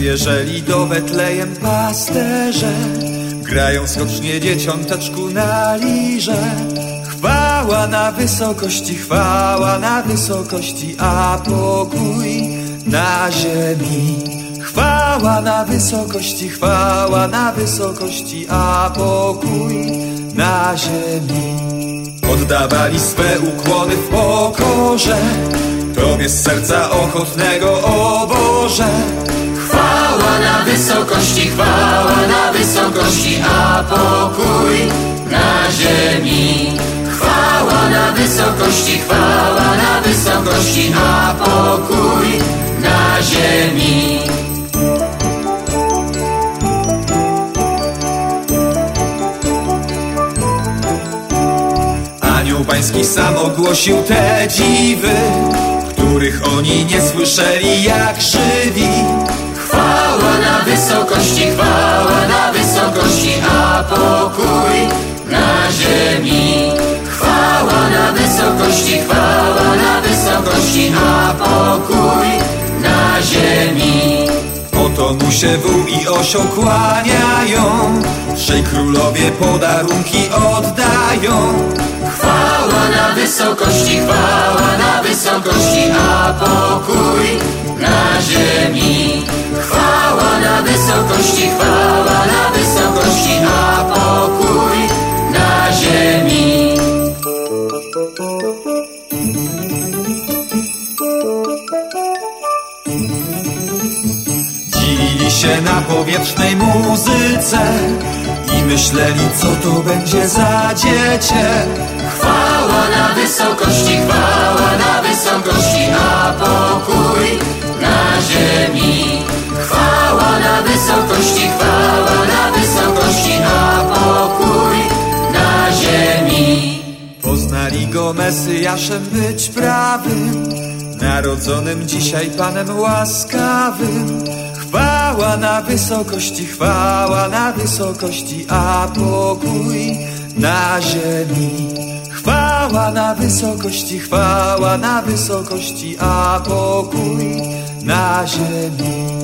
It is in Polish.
Przybieżeli do Betlejem pasterze, grają skocznie dzieciąteczku na lirze. Chwała na wysokości, chwała na wysokości, a pokój na ziemi. Chwała na wysokości, chwała na wysokości, a pokój na ziemi. Oddawali swe ukłony w pokorze, Tobie z serca ochotnego, o Boże. Wysokości, chwała na wysokości, a pokój na ziemi. Chwała na wysokości, chwała na wysokości, a pokój na ziemi. Anioł pański sam ogłosił te dziwy, których oni nie słyszeli jak żywi. Ziemi. Chwała na wysokości, chwała na wysokości, a pokój na ziemi. Oto mu się wół i osioł kłaniają, trzej królowie podarunki oddają. Chwała na wysokości, chwała na wysokości, a pokój Dzielili się na powietrznej muzyce i myśleli, co to będzie za dziecię. Chwała na wysokości, Go Mesjaszem być prawym, narodzonym dzisiaj Panem łaskawym. Chwała na wysokości, chwała na wysokości, a pokój na ziemi. Chwała na wysokości, chwała na wysokości, a pokój na ziemi.